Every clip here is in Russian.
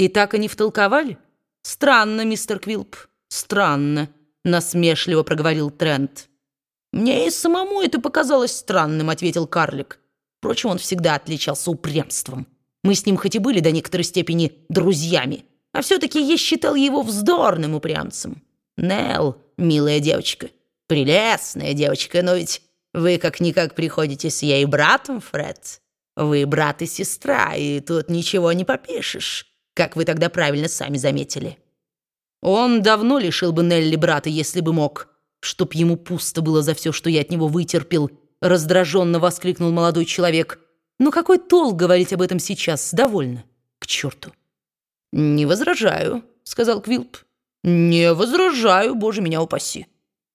И так они втолковали? Странно, мистер Квилп, странно, насмешливо проговорил Трент. Мне и самому это показалось странным, ответил карлик. Впрочем, он всегда отличался упрямством. Мы с ним хоть и были до некоторой степени друзьями, а все-таки я считал его вздорным упрямцем. Нелл, милая девочка, прелестная девочка, но ведь вы как-никак приходите с ей братом, Фред. Вы брат и сестра, и тут ничего не попишешь, как вы тогда правильно сами заметили. Он давно лишил бы Нелли брата, если бы мог, чтоб ему пусто было за все, что я от него вытерпел, раздраженно воскликнул молодой человек. Но какой толк говорить об этом сейчас? Довольно. К черту. «Не возражаю», — сказал Квилп. «Не возражаю, боже меня упаси.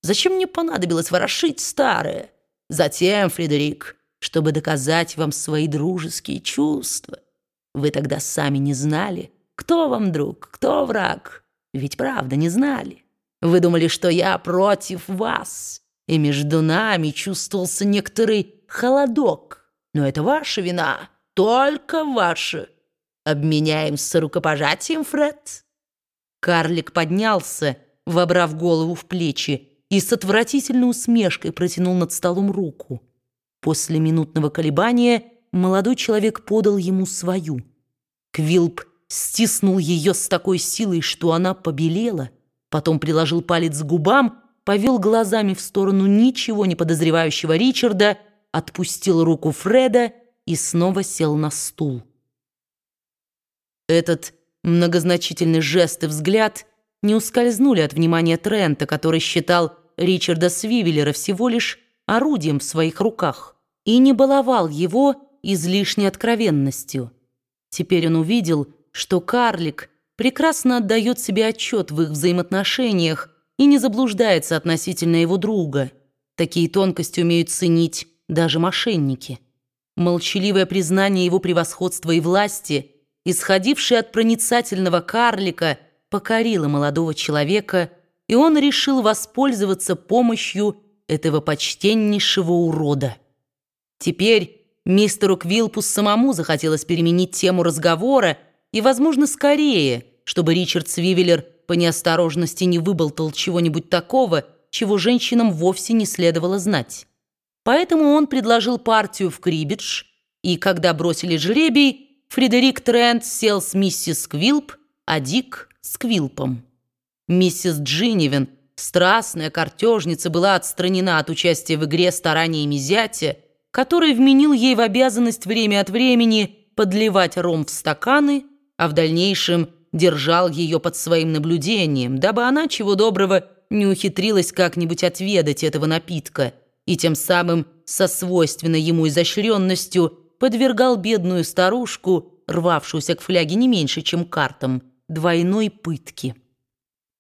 Зачем мне понадобилось ворошить старое? Затем, Фредерик, чтобы доказать вам свои дружеские чувства. Вы тогда сами не знали, кто вам друг, кто враг. Ведь правда не знали. Вы думали, что я против вас, и между нами чувствовался некоторый холодок. Но это ваша вина, только ваша. Обменяемся рукопожатием, Фред?» Карлик поднялся, вобрав голову в плечи, и с отвратительной усмешкой протянул над столом руку. После минутного колебания молодой человек подал ему свою. Квилп стиснул ее с такой силой, что она побелела, потом приложил палец к губам, повел глазами в сторону ничего не подозревающего Ричарда, отпустил руку Фреда и снова сел на стул. Этот многозначительный жест и взгляд не ускользнули от внимания Трента, который считал Ричарда Свивеллера всего лишь орудием в своих руках и не баловал его излишней откровенностью. Теперь он увидел, что карлик прекрасно отдает себе отчет в их взаимоотношениях и не заблуждается относительно его друга. Такие тонкости умеют ценить даже мошенники. Молчаливое признание его превосходства и власти – исходившее от проницательного карлика, покорило молодого человека, и он решил воспользоваться помощью этого почтеннейшего урода. Теперь мистеру Квилпу самому захотелось переменить тему разговора и, возможно, скорее, чтобы Ричард Свивеллер по неосторожности не выболтал чего-нибудь такого, чего женщинам вовсе не следовало знать. Поэтому он предложил партию в крибидж, и когда бросили жребий, Фредерик Трент сел с миссис Квилп, а Дик с Квилпом. Миссис Джинивен, страстная картежница, была отстранена от участия в игре стараниями зятя, который вменил ей в обязанность время от времени подливать ром в стаканы, а в дальнейшем держал ее под своим наблюдением, дабы она, чего доброго, не ухитрилась как-нибудь отведать этого напитка и тем самым со свойственной ему изощренностью подвергал бедную старушку, рвавшуюся к фляге не меньше, чем картам, двойной пытки.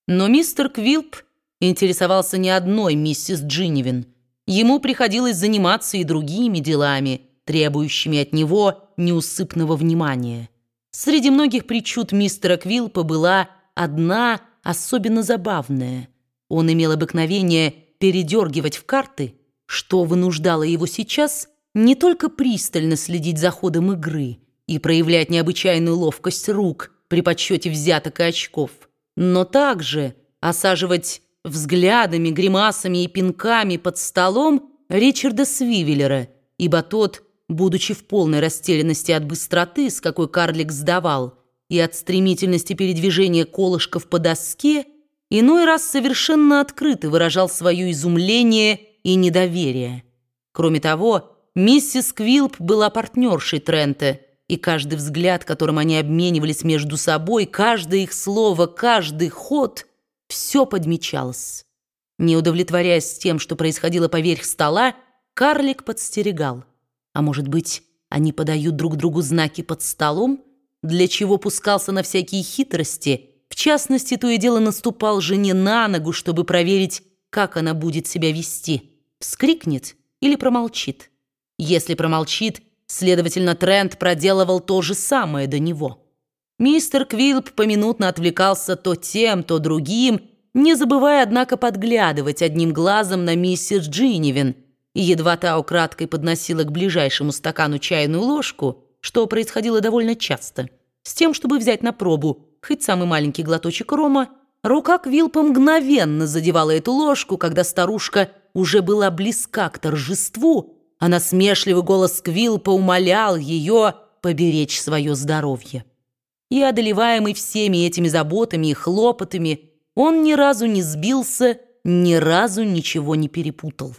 Но мистер Квилп интересовался не одной миссис Джинивин. Ему приходилось заниматься и другими делами, требующими от него неусыпного внимания. Среди многих причуд мистера Квилпа была одна особенно забавная. Он имел обыкновение передергивать в карты, что вынуждало его сейчас – не только пристально следить за ходом игры и проявлять необычайную ловкость рук при подсчете взяток и очков, но также осаживать взглядами, гримасами и пинками под столом Ричарда Свивеллера, ибо тот, будучи в полной растерянности от быстроты, с какой карлик сдавал, и от стремительности передвижения колышков по доске, иной раз совершенно открыто выражал свое изумление и недоверие. Кроме того, Миссис Квилп была партнершей Трента, и каждый взгляд, которым они обменивались между собой, каждое их слово, каждый ход — все подмечалось. Не удовлетворяясь тем, что происходило поверх стола, карлик подстерегал. А может быть, они подают друг другу знаки под столом, для чего пускался на всякие хитрости, в частности, то и дело наступал жене на ногу, чтобы проверить, как она будет себя вести, вскрикнет или промолчит. Если промолчит, следовательно, Трент проделывал то же самое до него. Мистер Квилп поминутно отвлекался то тем, то другим, не забывая, однако, подглядывать одним глазом на миссис Джинивин, едва та украдкой подносила к ближайшему стакану чайную ложку, что происходило довольно часто, с тем, чтобы взять на пробу хоть самый маленький глоточек рома, рука Квилпа мгновенно задевала эту ложку, когда старушка уже была близка к торжеству, а насмешливый голос Квилпа умолял ее поберечь свое здоровье. И, одолеваемый всеми этими заботами и хлопотами, он ни разу не сбился, ни разу ничего не перепутал.